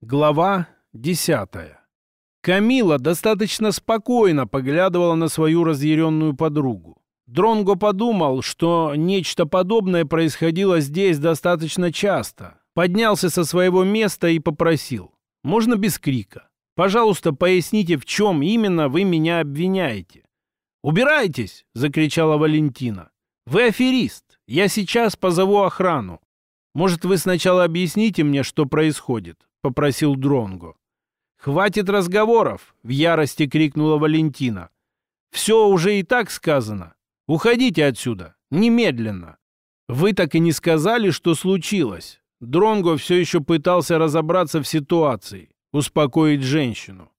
Глава десятая. Камила достаточно спокойно поглядывала на свою разъяренную подругу. Дронго подумал, что нечто подобное происходило здесь достаточно часто. Поднялся со своего места и попросил. «Можно без крика? Пожалуйста, поясните, в чем именно вы меня обвиняете?» «Убирайтесь!» — закричала Валентина. «Вы аферист. Я сейчас позову охрану. Может, вы сначала объясните мне, что происходит?» — попросил Дронго. «Хватит разговоров!» — в ярости крикнула Валентина. «Все уже и так сказано. Уходите отсюда! Немедленно!» «Вы так и не сказали, что случилось!» Дронго все еще пытался разобраться в ситуации, успокоить женщину.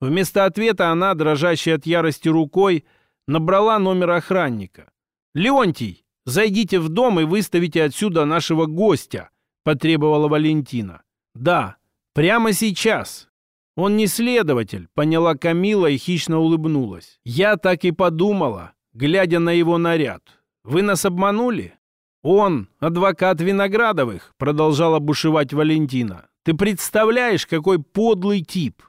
Вместо ответа она, дрожащей от ярости рукой, набрала номер охранника. «Леонтий, зайдите в дом и выставите отсюда нашего гостя», — потребовала Валентина. «Да, прямо сейчас». «Он не следователь», — поняла Камила и хищно улыбнулась. «Я так и подумала, глядя на его наряд. Вы нас обманули?» «Он адвокат Виноградовых», — продолжала бушевать Валентина. «Ты представляешь, какой подлый тип!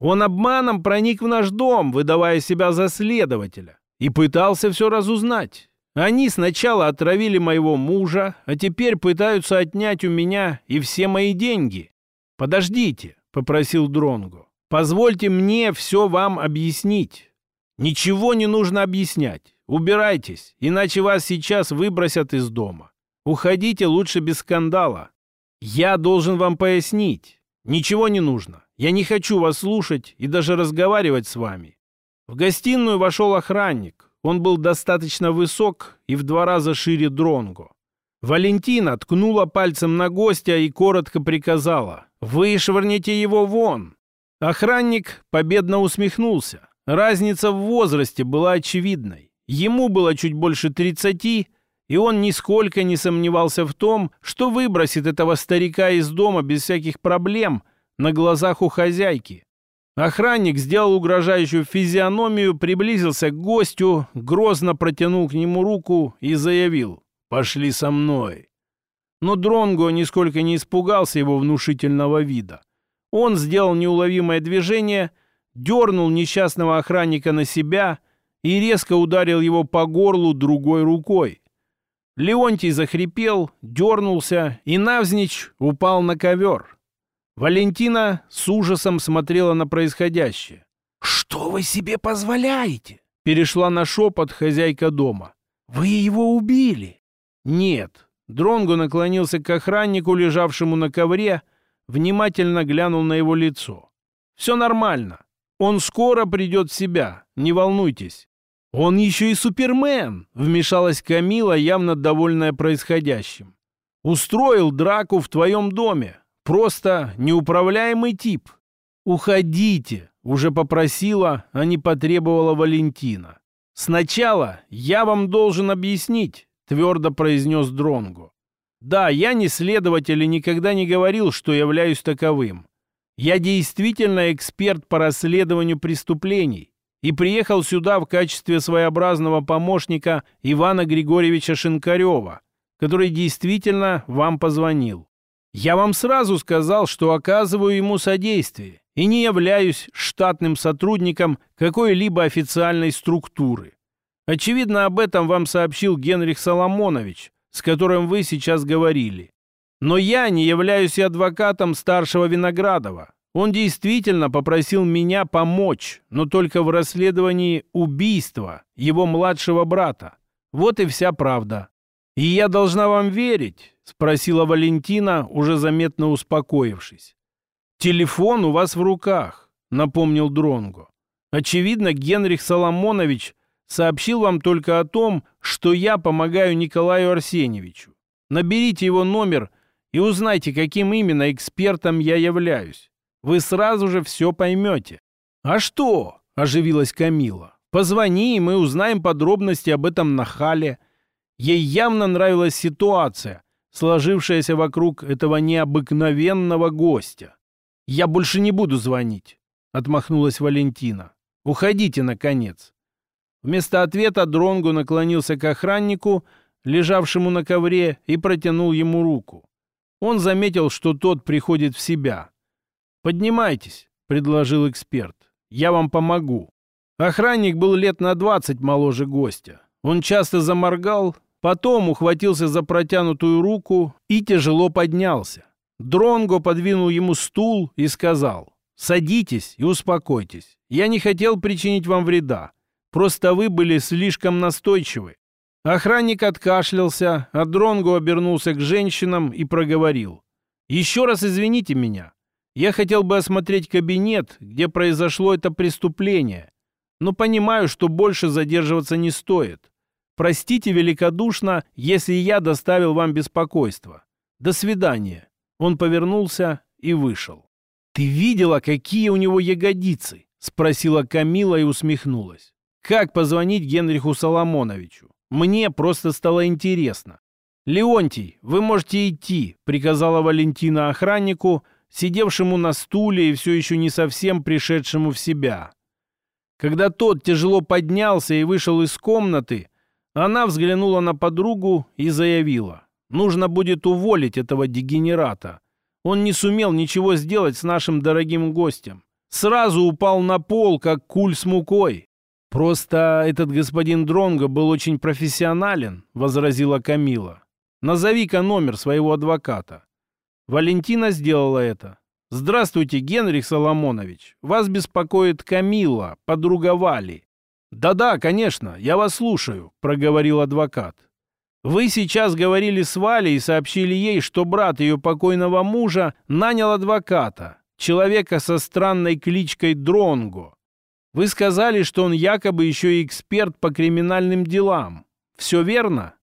Он обманом проник в наш дом, выдавая себя за следователя, и пытался все разузнать. Они сначала отравили моего мужа, а теперь пытаются отнять у меня и все мои деньги. Подождите, попросил Дронгу. Позвольте мне все вам объяснить. Ничего не нужно объяснять. Убирайтесь, иначе вас сейчас выбросят из дома. Уходите лучше без скандала. Я должен вам пояснить. Ничего не нужно. Я не хочу вас слушать и даже разговаривать с вами. В гостиную вошел охранник. Он был достаточно высок и в два раза шире Дронго. Валентина ткнула пальцем на гостя и коротко приказала «Вышвырните его вон!». Охранник победно усмехнулся. Разница в возрасте была очевидной. Ему было чуть больше тридцати, и он нисколько не сомневался в том, что выбросит этого старика из дома без всяких проблем на глазах у хозяйки. Охранник сделал угрожающую физиономию, приблизился к гостю, грозно протянул к нему руку и заявил «Пошли со мной». Но Дронго нисколько не испугался его внушительного вида. Он сделал неуловимое движение, дернул несчастного охранника на себя и резко ударил его по горлу другой рукой. Леонтий захрипел, дернулся и навзничь упал на ковер. Валентина с ужасом смотрела на происходящее. «Что вы себе позволяете?» Перешла на шепот хозяйка дома. «Вы его убили?» «Нет». Дронго наклонился к охраннику, лежавшему на ковре, внимательно глянул на его лицо. «Все нормально. Он скоро придет в себя. Не волнуйтесь». «Он еще и супермен!» — вмешалась Камила, явно довольная происходящим. «Устроил драку в твоем доме. Просто неуправляемый тип. Уходите, уже попросила, а не потребовала Валентина. Сначала я вам должен объяснить, твердо произнес Дронгу. Да, я не следователь и никогда не говорил, что являюсь таковым. Я действительно эксперт по расследованию преступлений и приехал сюда в качестве своеобразного помощника Ивана Григорьевича Шинкарева, который действительно вам позвонил. Я вам сразу сказал, что оказываю ему содействие и не являюсь штатным сотрудником какой-либо официальной структуры. Очевидно, об этом вам сообщил Генрих Соломонович, с которым вы сейчас говорили. Но я не являюсь адвокатом старшего Виноградова. Он действительно попросил меня помочь, но только в расследовании убийства его младшего брата. Вот и вся правда. И я должна вам верить, — спросила Валентина, уже заметно успокоившись. «Телефон у вас в руках», — напомнил Дронго. «Очевидно, Генрих Соломонович сообщил вам только о том, что я помогаю Николаю Арсеньевичу. Наберите его номер и узнайте, каким именно экспертом я являюсь. Вы сразу же все поймете». «А что?» — оживилась Камила. «Позвони, и мы узнаем подробности об этом нахале». Ей явно нравилась ситуация, сложившаяся вокруг этого необыкновенного гостя. «Я больше не буду звонить», — отмахнулась Валентина. «Уходите, наконец». Вместо ответа Дронгу наклонился к охраннику, лежавшему на ковре, и протянул ему руку. Он заметил, что тот приходит в себя. «Поднимайтесь», — предложил эксперт. «Я вам помогу». Охранник был лет на двадцать моложе гостя. Он часто заморгал, потом ухватился за протянутую руку и тяжело поднялся. Дронго подвинул ему стул и сказал, «Садитесь и успокойтесь. Я не хотел причинить вам вреда. Просто вы были слишком настойчивы». Охранник откашлялся, а Дронго обернулся к женщинам и проговорил. «Еще раз извините меня. Я хотел бы осмотреть кабинет, где произошло это преступление, но понимаю, что больше задерживаться не стоит. Простите великодушно, если я доставил вам беспокойство. До свидания». Он повернулся и вышел. «Ты видела, какие у него ягодицы?» — спросила Камила и усмехнулась. «Как позвонить Генриху Соломоновичу? Мне просто стало интересно». «Леонтий, вы можете идти», — приказала Валентина охраннику, сидевшему на стуле и все еще не совсем пришедшему в себя. Когда тот тяжело поднялся и вышел из комнаты, она взглянула на подругу и заявила. Нужно будет уволить этого дегенерата. Он не сумел ничего сделать с нашим дорогим гостем. Сразу упал на пол, как куль с мукой. Просто этот господин Дронго был очень профессионален, возразила Камила. Назови-ка номер своего адвоката. Валентина сделала это. «Здравствуйте, Генрих Соломонович. Вас беспокоит Камила, подруга Вали». «Да-да, конечно, я вас слушаю», — проговорил адвокат. Вы сейчас говорили с Валей и сообщили ей, что брат ее покойного мужа нанял адвоката, человека со странной кличкой Дронго. Вы сказали, что он якобы еще и эксперт по криминальным делам. Все верно?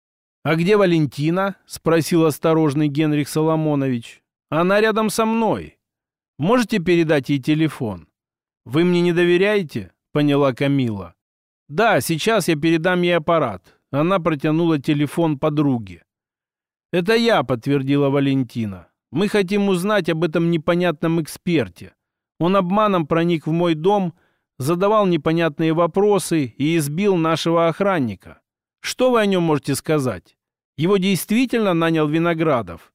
А где Валентина? Спросил осторожный Генрих Соломонович. Она рядом со мной. Можете передать ей телефон? Вы мне не доверяете? Поняла Камила. Да, сейчас я передам ей аппарат. Она протянула телефон подруге. «Это я», — подтвердила Валентина. «Мы хотим узнать об этом непонятном эксперте. Он обманом проник в мой дом, задавал непонятные вопросы и избил нашего охранника. Что вы о нем можете сказать? Его действительно нанял Виноградов?»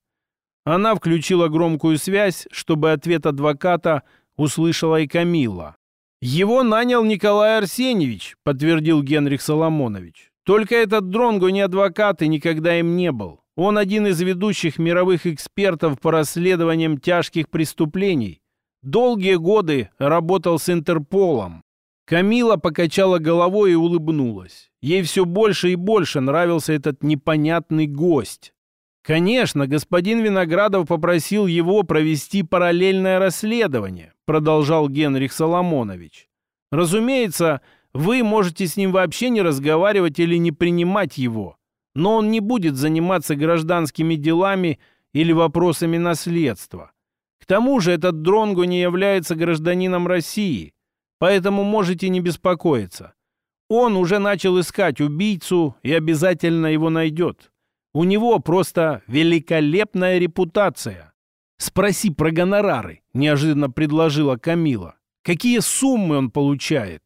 Она включила громкую связь, чтобы ответ адвоката услышала и Камила. «Его нанял Николай Арсеньевич», — подтвердил Генрих Соломонович. Только этот Дронго не адвокат и никогда им не был. Он один из ведущих мировых экспертов по расследованиям тяжких преступлений. Долгие годы работал с Интерполом. Камила покачала головой и улыбнулась. Ей все больше и больше нравился этот непонятный гость. «Конечно, господин Виноградов попросил его провести параллельное расследование», продолжал Генрих Соломонович. «Разумеется, вы можете с ним вообще не разговаривать или не принимать его, но он не будет заниматься гражданскими делами или вопросами наследства. К тому же этот Дронго не является гражданином России, поэтому можете не беспокоиться. Он уже начал искать убийцу и обязательно его найдет. У него просто великолепная репутация. Спроси про гонорары, неожиданно предложила Камила. Какие суммы он получает?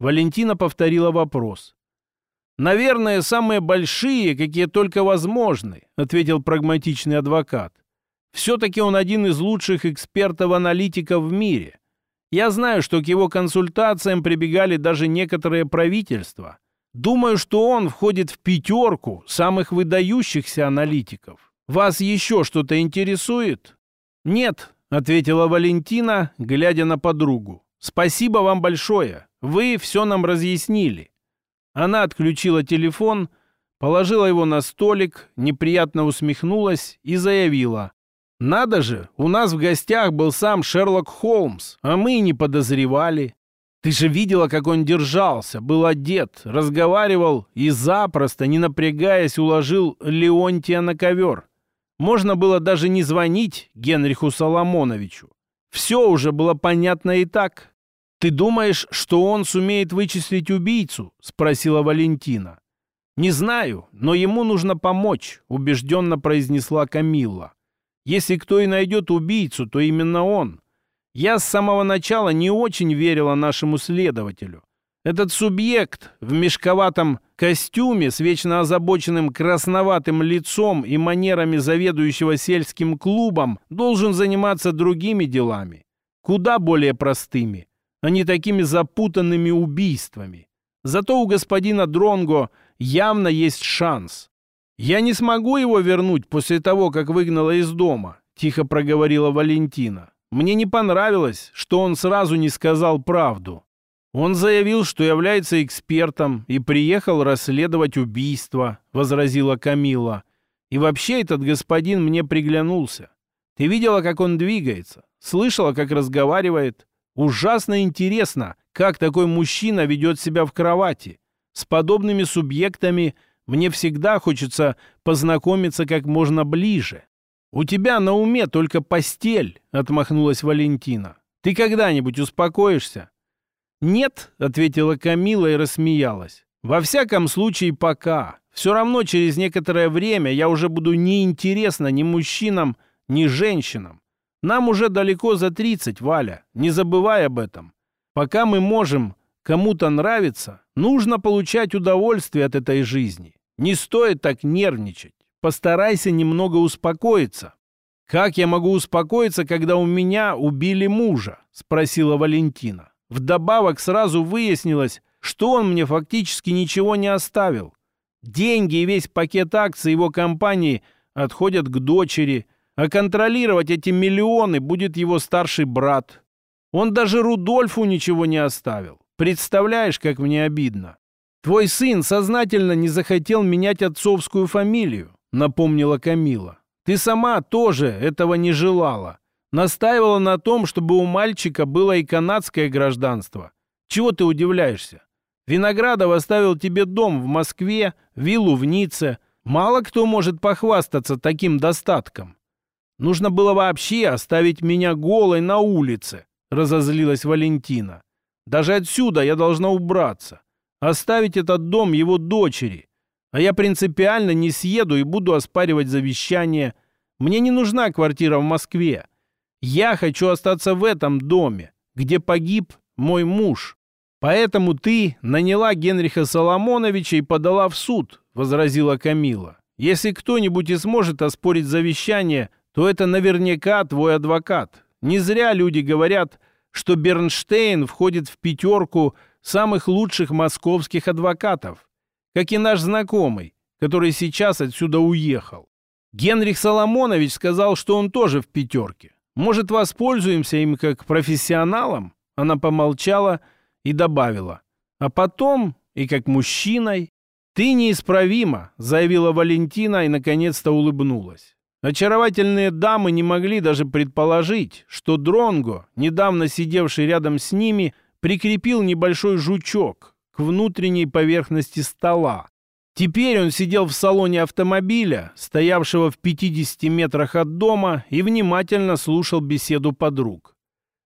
Валентина повторила вопрос. «Наверное, самые большие, какие только возможны», ответил прагматичный адвокат. «Все-таки он один из лучших экспертов-аналитиков в мире. Я знаю, что к его консультациям прибегали даже некоторые правительства. Думаю, что он входит в пятерку самых выдающихся аналитиков. Вас еще что-то интересует?» «Нет», — ответила Валентина, глядя на подругу. «Спасибо вам большое. Вы все нам разъяснили». Она отключила телефон, положила его на столик, неприятно усмехнулась и заявила. «Надо же, у нас в гостях был сам Шерлок Холмс, а мы и не подозревали. Ты же видела, как он держался, был одет, разговаривал и запросто, не напрягаясь, уложил Леонтия на ковер. Можно было даже не звонить Генриху Соломоновичу. Все уже было понятно и так. «Ты думаешь, что он сумеет вычислить убийцу?» — спросила Валентина. «Не знаю, но ему нужно помочь», — убежденно произнесла Камилла. «Если кто и найдет убийцу, то именно он. Я с самого начала не очень верила нашему следователю. Этот субъект в мешковатом костюме с вечно озабоченным красноватым лицом и манерами заведующего сельским клубом должен заниматься другими делами. куда более простыми, а не такими запутанными убийствами. Зато у господина Дронго явно есть шанс. «Я не смогу его вернуть после того, как выгнала из дома», — тихо проговорила Валентина. «Мне не понравилось, что он сразу не сказал правду. Он заявил, что является экспертом и приехал расследовать убийство», — возразила Камила. «И вообще этот господин мне приглянулся. Ты видела, как он двигается? Слышала, как разговаривает? Ужасно интересно, как такой мужчина ведет себя в кровати. С подобными субъектами мне всегда хочется познакомиться как можно ближе. «У тебя на уме только постель», — отмахнулась Валентина. «Ты когда-нибудь успокоишься?» «Нет», — ответила Камила и рассмеялась. «Во всяком случае, пока. Все равно через некоторое время я уже буду неинтересна ни мужчинам, ни женщинам. Нам уже далеко за 30, Валя, не забывай об этом. Пока мы можем кому-то нравиться, нужно получать удовольствие от этой жизни. Не стоит так нервничать. Постарайся немного успокоиться. «Как я могу успокоиться, когда у меня убили мужа?» – спросила Валентина. Вдобавок сразу выяснилось, что он мне фактически ничего не оставил. Деньги и весь пакет акций его компании отходят к дочери, а контролировать эти миллионы будет его старший брат. Он даже Рудольфу ничего не оставил. Представляешь, как мне обидно? Твой сын сознательно не захотел менять отцовскую фамилию, напомнила Камила. Ты сама тоже этого не желала. Настаивала на том, чтобы у мальчика было и канадское гражданство. Чего ты удивляешься? Виноградов оставил тебе дом в Москве, виллу в Ницце. Мало кто может похвастаться таким достатком. Нужно было вообще оставить меня голой на улице, разозлилась Валентина. Даже отсюда я должна убраться. Оставить этот дом его дочери. А я принципиально не съеду и буду оспаривать завещание. Мне не нужна квартира в Москве. Я хочу остаться в этом доме, где погиб мой муж. Поэтому ты наняла Генриха Соломоновича и подала в суд, возразила Камила. Если кто-нибудь и сможет оспорить завещание, то это наверняка твой адвокат. Не зря люди говорят, что Бернштейн входит в пятерку самых лучших московских адвокатов, как и наш знакомый, который сейчас отсюда уехал. Генрих Соломонович сказал, что он тоже в пятерке. Может, воспользуемся им как профессионалом? Она помолчала и добавила. А потом и как мужчиной. «Ты неисправима», — заявила Валентина и наконец-то улыбнулась. Очаровательные дамы не могли даже предположить, что Дронго, недавно сидевший рядом с ними, прикрепил небольшой жучок к внутренней поверхности стола. Теперь он сидел в салоне автомобиля, стоявшего в 50 метрах от дома, и внимательно слушал беседу подруг.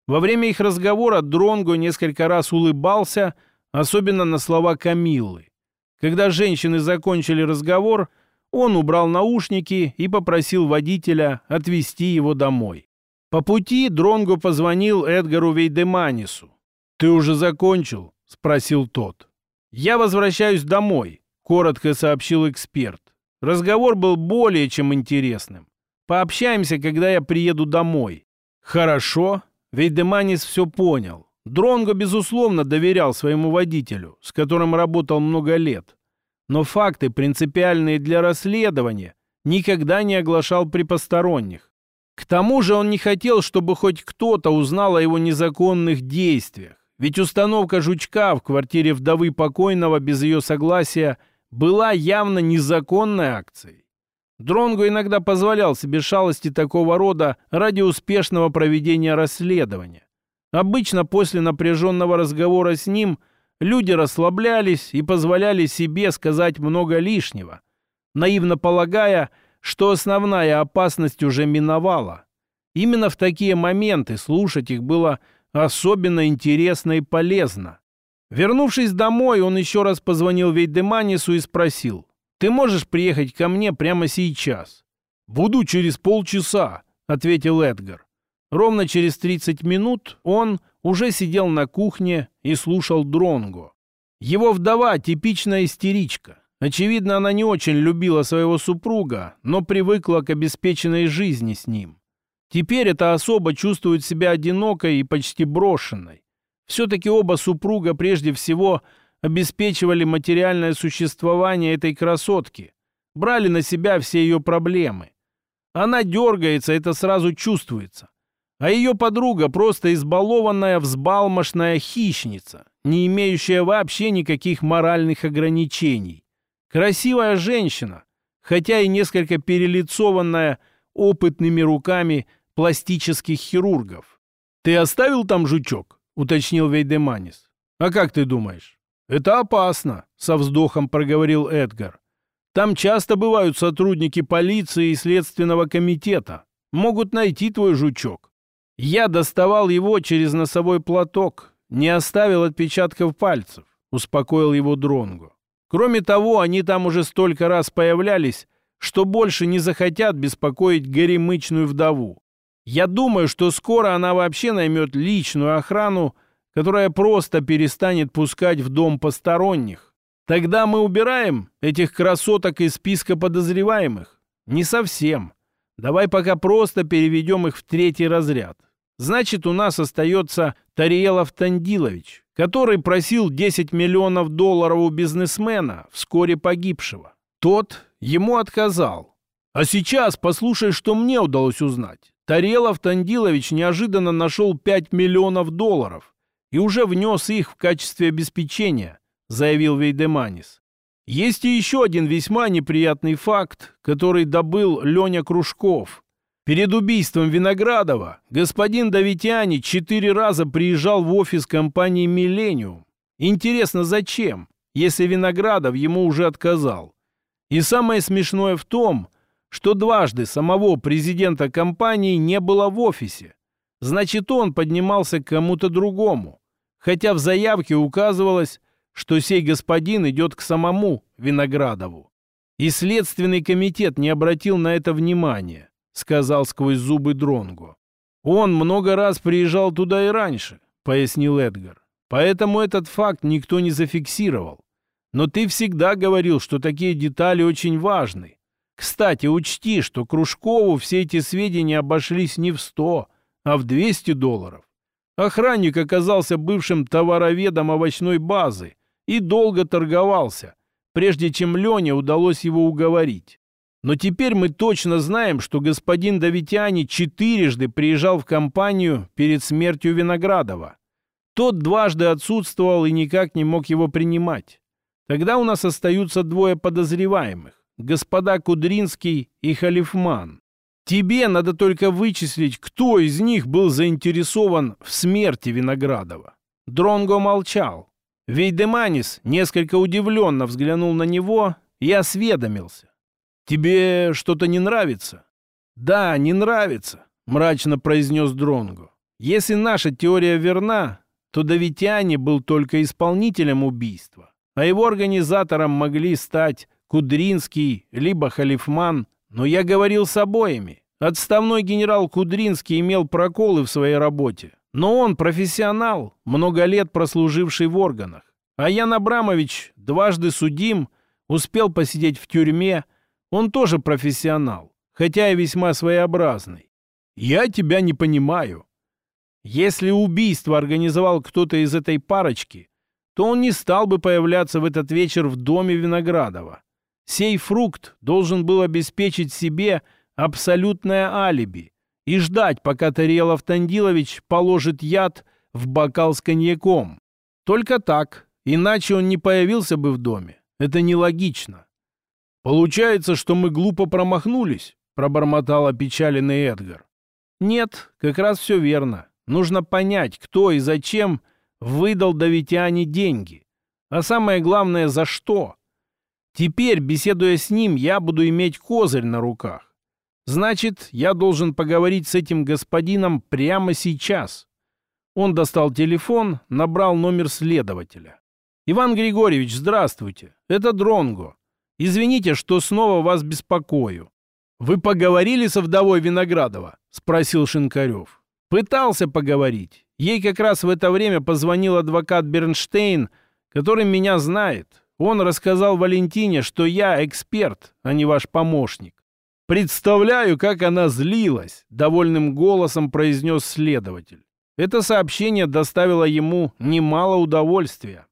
Во время их разговора Дронго несколько раз улыбался, особенно на слова Камиллы. Когда женщины закончили разговор, он убрал наушники и попросил водителя отвезти его домой. По пути Дронго позвонил Эдгару Вейдеманису. «Ты уже закончил?» – спросил тот. «Я возвращаюсь домой», – коротко сообщил эксперт. Разговор был более чем интересным. «Пообщаемся, когда я приеду домой». «Хорошо». Вейдеманис все понял. Дронго, безусловно, доверял своему водителю, с которым работал много лет но факты, принципиальные для расследования, никогда не оглашал при посторонних. К тому же он не хотел, чтобы хоть кто-то узнал о его незаконных действиях, ведь установка жучка в квартире вдовы покойного без ее согласия была явно незаконной акцией. Дронго иногда позволял себе шалости такого рода ради успешного проведения расследования. Обычно после напряженного разговора с ним – Люди расслаблялись и позволяли себе сказать много лишнего, наивно полагая, что основная опасность уже миновала. Именно в такие моменты слушать их было особенно интересно и полезно. Вернувшись домой, он еще раз позвонил Вейдеманису и спросил, «Ты можешь приехать ко мне прямо сейчас?» «Буду через полчаса», — ответил Эдгар. Ровно через 30 минут он уже сидел на кухне и слушал Дронго. Его вдова – типичная истеричка. Очевидно, она не очень любила своего супруга, но привыкла к обеспеченной жизни с ним. Теперь эта особа чувствует себя одинокой и почти брошенной. Все-таки оба супруга прежде всего обеспечивали материальное существование этой красотки, брали на себя все ее проблемы. Она дергается, это сразу чувствуется. А ее подруга просто избалованная, взбалмошная хищница, не имеющая вообще никаких моральных ограничений. Красивая женщина, хотя и несколько перелицованная опытными руками пластических хирургов. «Ты оставил там жучок?» — уточнил Вейдеманис. «А как ты думаешь?» «Это опасно», — со вздохом проговорил Эдгар. «Там часто бывают сотрудники полиции и следственного комитета. Могут найти твой жучок. Я доставал его через носовой платок, не оставил отпечатков пальцев», — успокоил его Дронгу. Кроме того, они там уже столько раз появлялись, что больше не захотят беспокоить горемычную вдову. Я думаю, что скоро она вообще наймет личную охрану, которая просто перестанет пускать в дом посторонних. Тогда мы убираем этих красоток из списка подозреваемых? Не совсем. Давай пока просто переведем их в третий разряд. Значит, у нас остается Тариелов Тандилович, который просил 10 миллионов долларов у бизнесмена, вскоре погибшего. Тот ему отказал. А сейчас послушай, что мне удалось узнать. Тарелов Тандилович неожиданно нашел 5 миллионов долларов и уже внес их в качестве обеспечения, заявил Вейдеманис. Есть и еще один весьма неприятный факт, который добыл Леня Кружков – Перед убийством Виноградова господин Давитяни четыре раза приезжал в офис компании «Миллениум». Интересно, зачем, если Виноградов ему уже отказал? И самое смешное в том, что дважды самого президента компании не было в офисе. Значит, он поднимался к кому-то другому. Хотя в заявке указывалось, что сей господин идет к самому Виноградову. И Следственный комитет не обратил на это внимания сказал сквозь зубы Дронгу. Он много раз приезжал туда и раньше, пояснил Эдгар. Поэтому этот факт никто не зафиксировал. Но ты всегда говорил, что такие детали очень важны. Кстати, учти, что Кружкову все эти сведения обошлись не в 100, а в 200 долларов. Охранник оказался бывшим товароведом овощной базы и долго торговался, прежде чем Лене удалось его уговорить. Но теперь мы точно знаем, что господин Давитяни четырежды приезжал в компанию перед смертью Виноградова. Тот дважды отсутствовал и никак не мог его принимать. Тогда у нас остаются двое подозреваемых. Господа Кудринский и Халифман. Тебе надо только вычислить, кто из них был заинтересован в смерти Виноградова. Дронго молчал. Вейдеманис несколько удивленно взглянул на него и осведомился. «Тебе что-то не нравится?» «Да, не нравится», — мрачно произнес Дронгу. «Если наша теория верна, то Давитяне был только исполнителем убийства, а его организатором могли стать Кудринский либо Халифман, но я говорил с обоими. Отставной генерал Кудринский имел проколы в своей работе, но он профессионал, много лет прослуживший в органах. А Ян Абрамович дважды судим, успел посидеть в тюрьме, он тоже профессионал, хотя и весьма своеобразный. Я тебя не понимаю. Если убийство организовал кто-то из этой парочки, то он не стал бы появляться в этот вечер в доме Виноградова. Сей фрукт должен был обеспечить себе абсолютное алиби и ждать, пока Тарелов Тандилович положит яд в бокал с коньяком. Только так, иначе он не появился бы в доме. Это нелогично. «Получается, что мы глупо промахнулись», — пробормотал опечаленный Эдгар. «Нет, как раз все верно. Нужно понять, кто и зачем выдал Давитяне деньги. А самое главное, за что. Теперь, беседуя с ним, я буду иметь козырь на руках. Значит, я должен поговорить с этим господином прямо сейчас». Он достал телефон, набрал номер следователя. «Иван Григорьевич, здравствуйте. Это Дронго. Извините, что снова вас беспокою. Вы поговорили со вдовой Виноградова? Спросил Шинкарев. Пытался поговорить. Ей как раз в это время позвонил адвокат Бернштейн, который меня знает. Он рассказал Валентине, что я эксперт, а не ваш помощник. Представляю, как она злилась, довольным голосом произнес следователь. Это сообщение доставило ему немало удовольствия.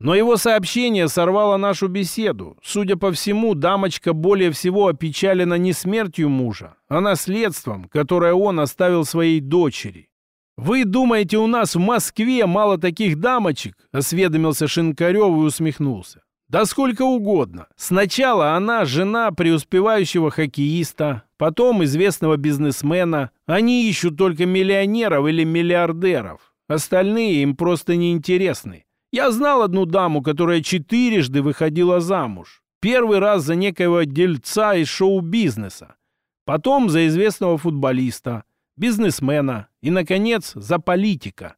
Но его сообщение сорвало нашу беседу. Судя по всему, дамочка более всего опечалена не смертью мужа, а наследством, которое он оставил своей дочери. «Вы думаете, у нас в Москве мало таких дамочек?» — осведомился Шинкарев и усмехнулся. «Да сколько угодно. Сначала она жена преуспевающего хоккеиста, потом известного бизнесмена. Они ищут только миллионеров или миллиардеров. Остальные им просто неинтересны. Я знал одну даму, которая четырежды выходила замуж. Первый раз за некоего дельца из шоу-бизнеса. Потом за известного футболиста, бизнесмена и, наконец, за политика.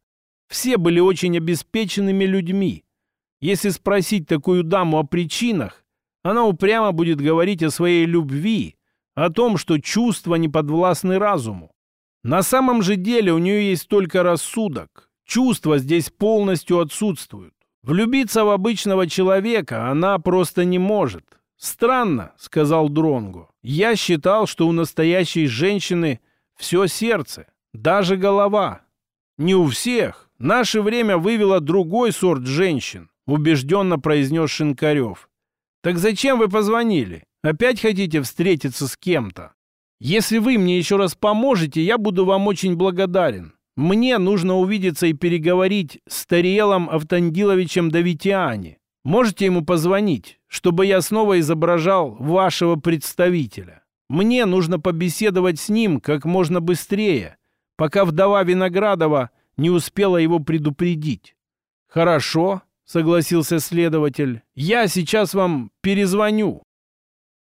Все были очень обеспеченными людьми. Если спросить такую даму о причинах, она упрямо будет говорить о своей любви, о том, что чувства не подвластны разуму. На самом же деле у нее есть только рассудок, Чувства здесь полностью отсутствуют. Влюбиться в обычного человека она просто не может. Странно, сказал Дронгу. Я считал, что у настоящей женщины все сердце, даже голова. Не у всех. Наше время вывело другой сорт женщин, убежденно произнес Шинкарев. Так зачем вы позвонили? Опять хотите встретиться с кем-то? Если вы мне еще раз поможете, я буду вам очень благодарен. Мне нужно увидеться и переговорить с Тариелом Автандиловичем Давитиани. Можете ему позвонить, чтобы я снова изображал вашего представителя? Мне нужно побеседовать с ним как можно быстрее, пока вдова Виноградова не успела его предупредить. Хорошо, согласился следователь. Я сейчас вам перезвоню.